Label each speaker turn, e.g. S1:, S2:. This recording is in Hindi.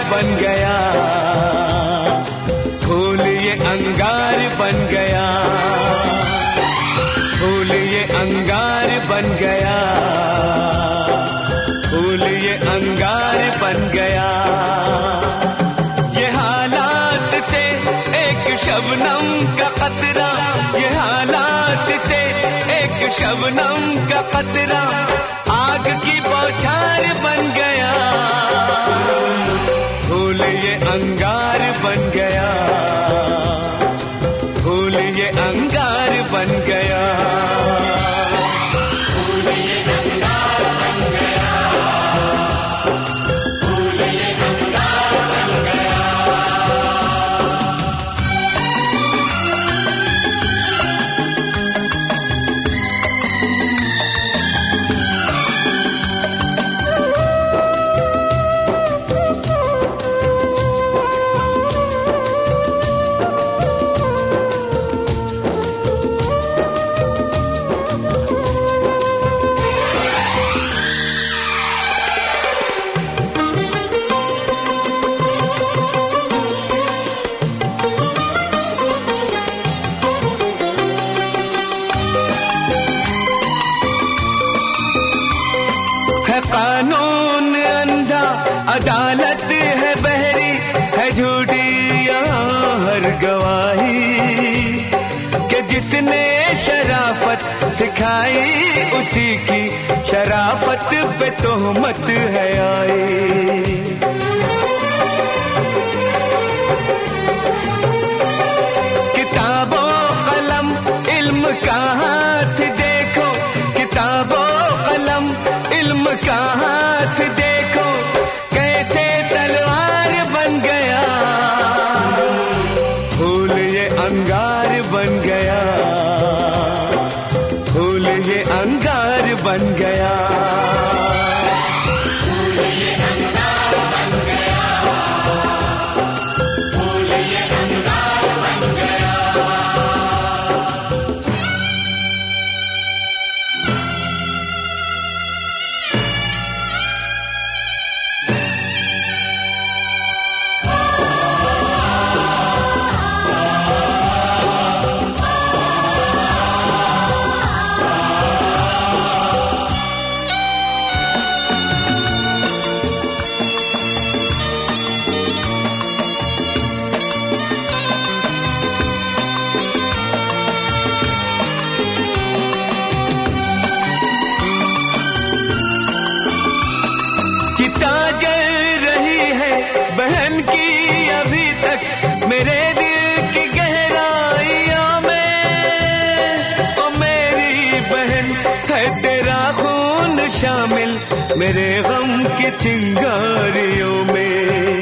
S1: बन गया। फूल ये अंगार बन गया। फूल ये अंगार बन गया। फूल ये अंगार बन गया। ये हालात से एक शबनम का कतरा ये हालात से एक शबनम का कतरा फूल ये अंगार बन गया। जिसने शराफत सिखाई? उसी की शराफत पे तो मत है आई। किताबों, कलम, इल्म का हाथ देखो। किताबों, कलम, इल्म का हाथ देखो। कैसे तलवार बन गया? भूल ये अंगार बन गया। गम की चिंगारियों में।